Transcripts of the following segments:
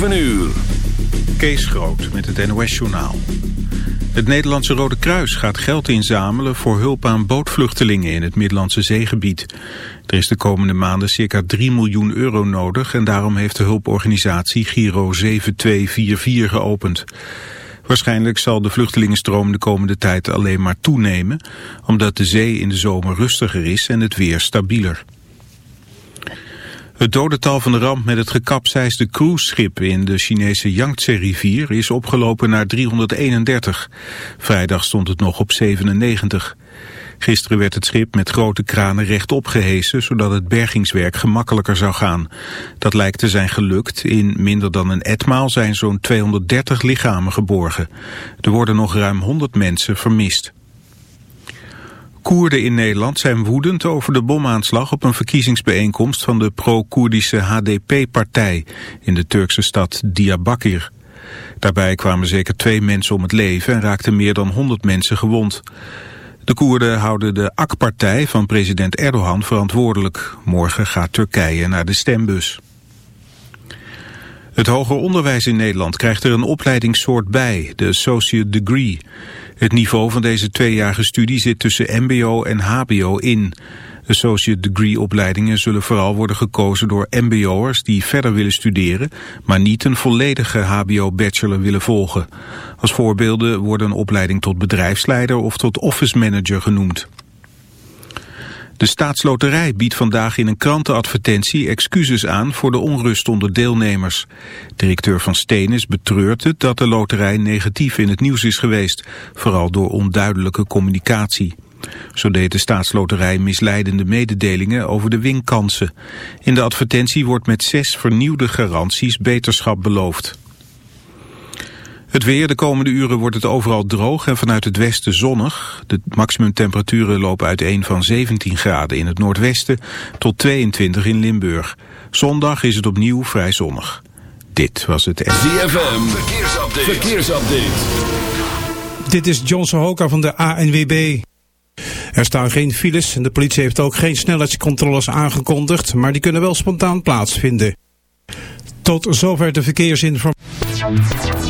7 uur. Kees Groot met het NOS-journaal. Het Nederlandse Rode Kruis gaat geld inzamelen voor hulp aan bootvluchtelingen in het Middellandse zeegebied. Er is de komende maanden circa 3 miljoen euro nodig en daarom heeft de hulporganisatie Giro 7244 geopend. Waarschijnlijk zal de vluchtelingenstroom de komende tijd alleen maar toenemen, omdat de zee in de zomer rustiger is en het weer stabieler. Het dodental van de ramp met het gekapseisde cruiseschip in de Chinese Yangtze-rivier is opgelopen naar 331. Vrijdag stond het nog op 97. Gisteren werd het schip met grote kranen rechtop gehesen, zodat het bergingswerk gemakkelijker zou gaan. Dat lijkt te zijn gelukt. In minder dan een etmaal zijn zo'n 230 lichamen geborgen. Er worden nog ruim 100 mensen vermist. Koerden in Nederland zijn woedend over de bomaanslag op een verkiezingsbijeenkomst van de pro-Koerdische HDP-partij in de Turkse stad Diyarbakir. Daarbij kwamen zeker twee mensen om het leven en raakten meer dan 100 mensen gewond. De Koerden houden de AK-partij van president Erdogan verantwoordelijk. Morgen gaat Turkije naar de stembus. Het hoger onderwijs in Nederland krijgt er een opleidingssoort bij, de associate degree. Het niveau van deze tweejarige studie zit tussen mbo en hbo in. Associate degree opleidingen zullen vooral worden gekozen door mbo'ers die verder willen studeren, maar niet een volledige hbo-bachelor willen volgen. Als voorbeelden worden een opleiding tot bedrijfsleider of tot office manager genoemd. De staatsloterij biedt vandaag in een krantenadvertentie excuses aan voor de onrust onder deelnemers. Directeur van Steenis betreurt het dat de loterij negatief in het nieuws is geweest, vooral door onduidelijke communicatie. Zo deed de staatsloterij misleidende mededelingen over de winkansen. In de advertentie wordt met zes vernieuwde garanties beterschap beloofd. Het weer, de komende uren wordt het overal droog en vanuit het westen zonnig. De maximumtemperaturen lopen uiteen van 17 graden in het noordwesten tot 22 in Limburg. Zondag is het opnieuw vrij zonnig. Dit was het... ZFM, verkeersupdate. verkeersupdate. Dit is John Sohoka van de ANWB. Er staan geen files en de politie heeft ook geen snelheidscontroles aangekondigd, maar die kunnen wel spontaan plaatsvinden. Tot zover de verkeersinformatie.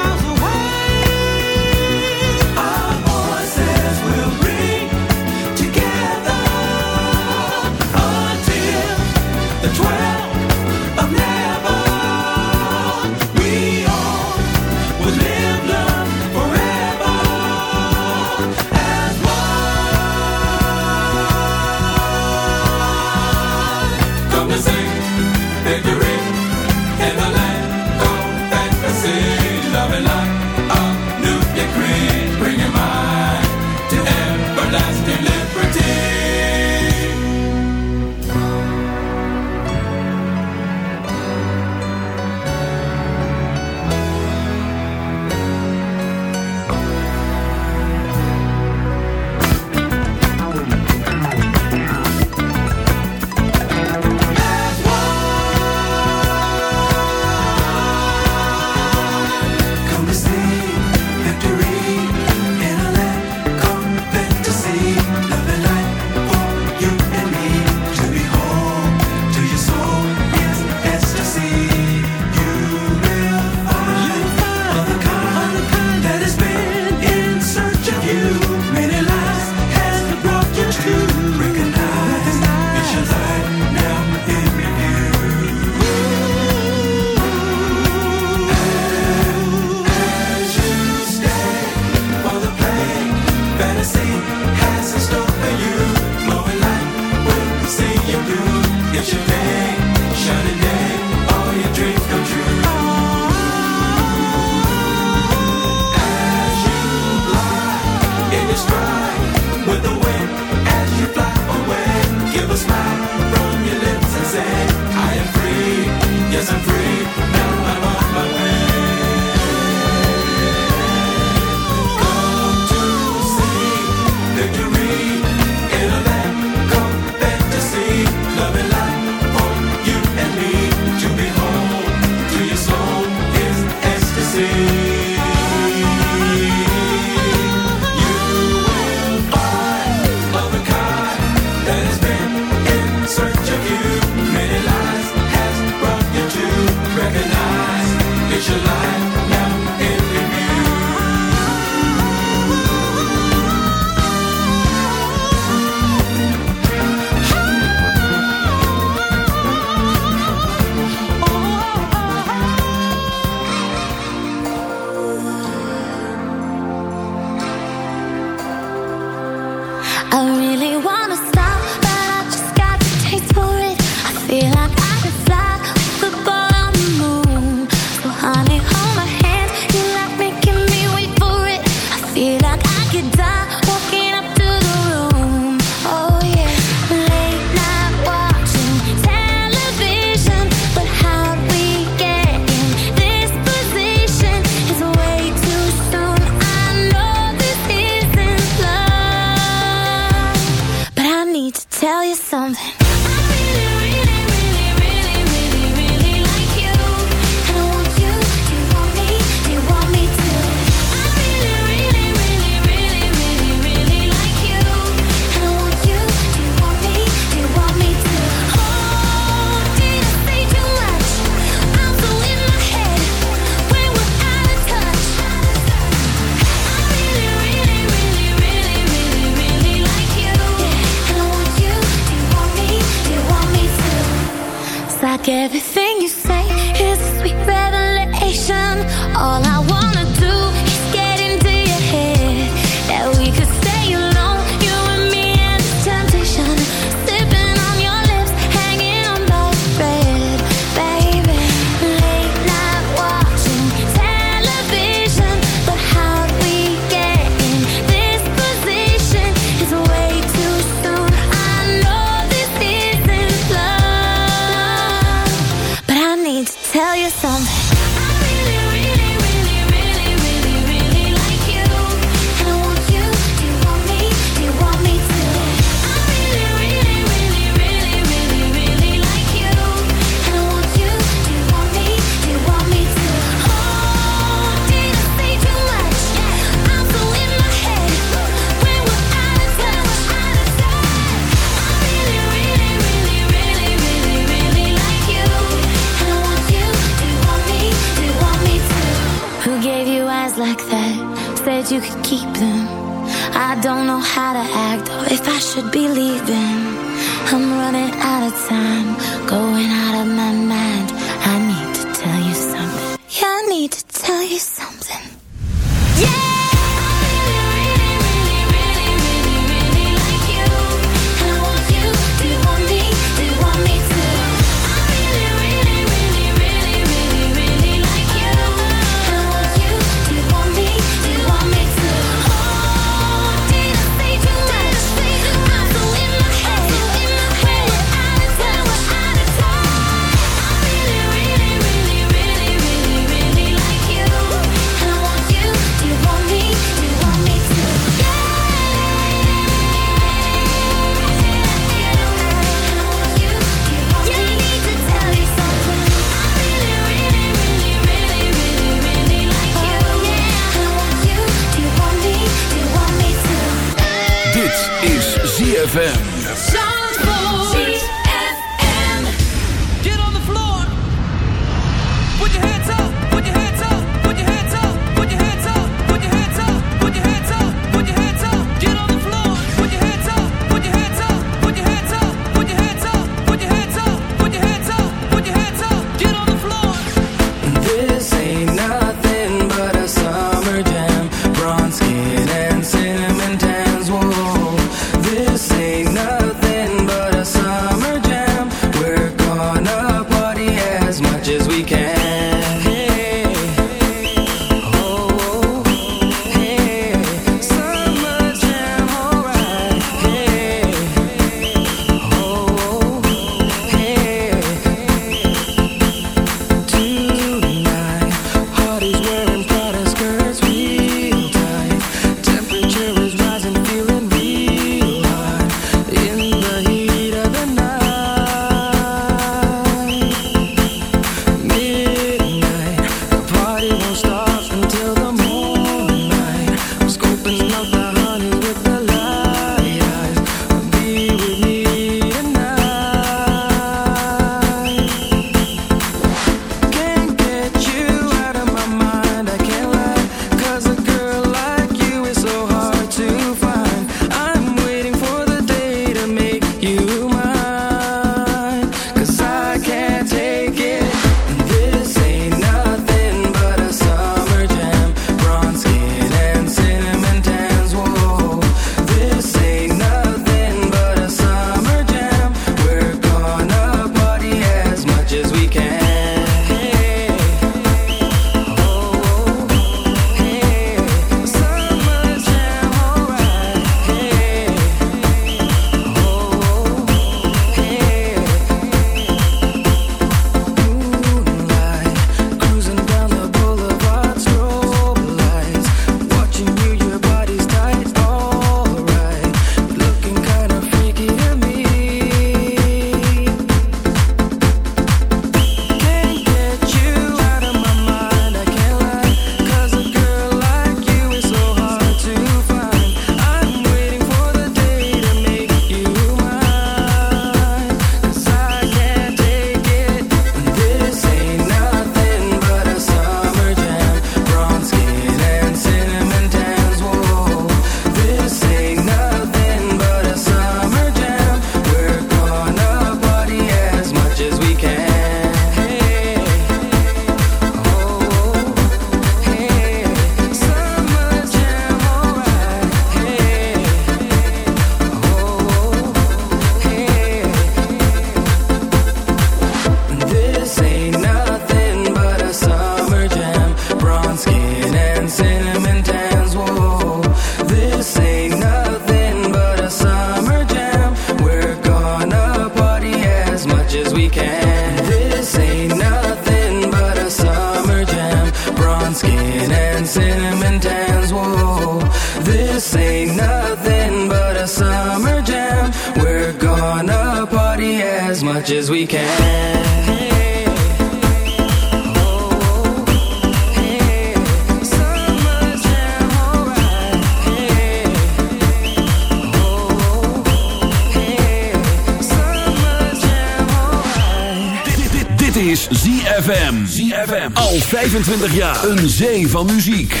ZFM. Al 25 jaar. Een zee van muziek.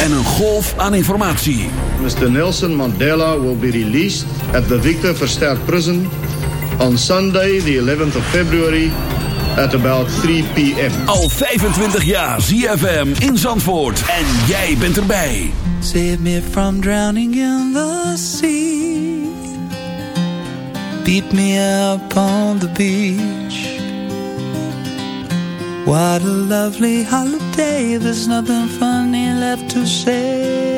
En een golf aan informatie. Mr. Nelson Mandela will be released at the Victor Verster Prison on Sunday, the 11th of February, at about 3 p.m. Al 25 jaar ZFM in Zandvoort. En jij bent erbij. Save me from drowning in the sea. Beat me up on the beach. What a lovely holiday, there's nothing funny left to say.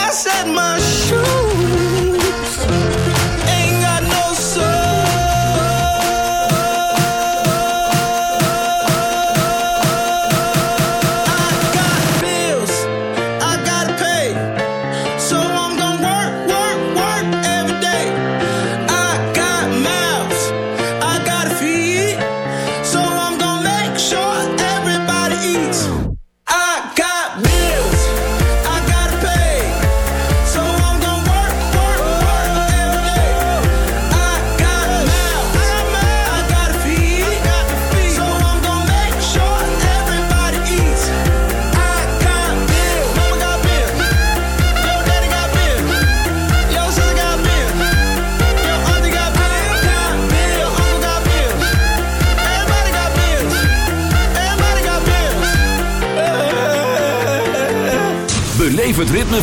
I set my shoes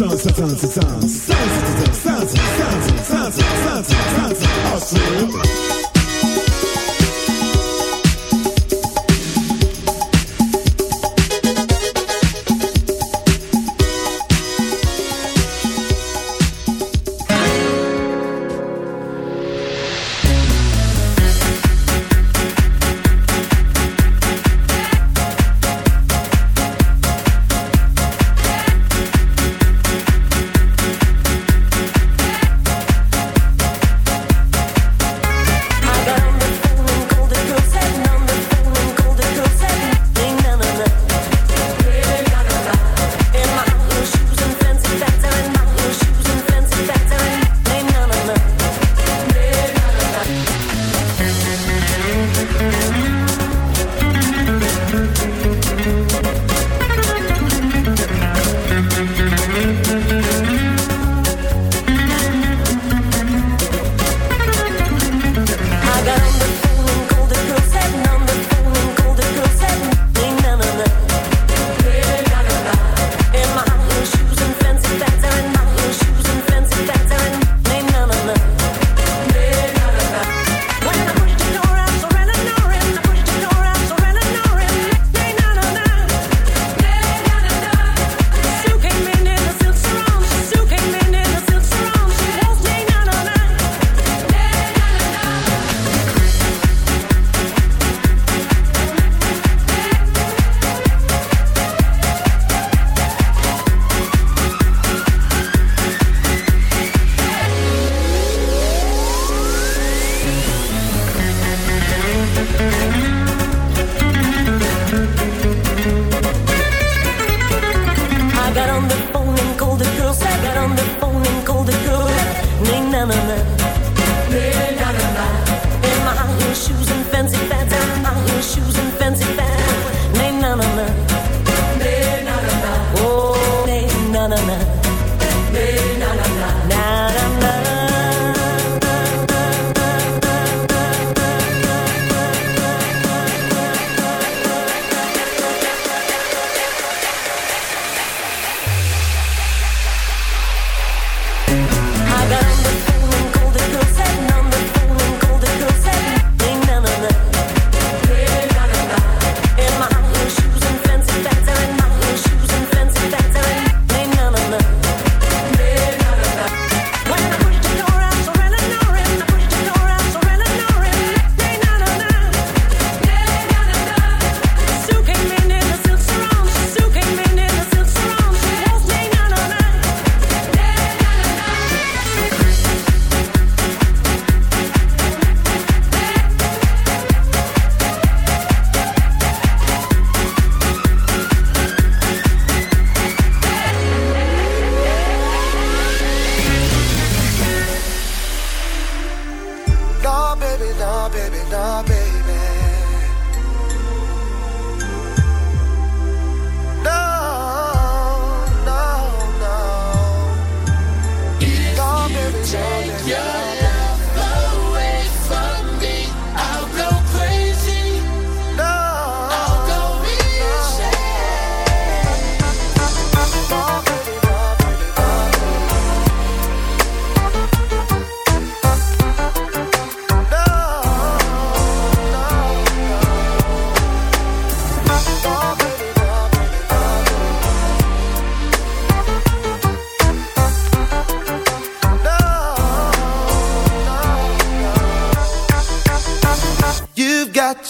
Tanz, tanz, sounds, tanz, tanz, tanz, tanz, tanz, tanz, tanz, tanz, tanz, tanz, tanz, tanz, tanz,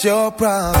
your problem.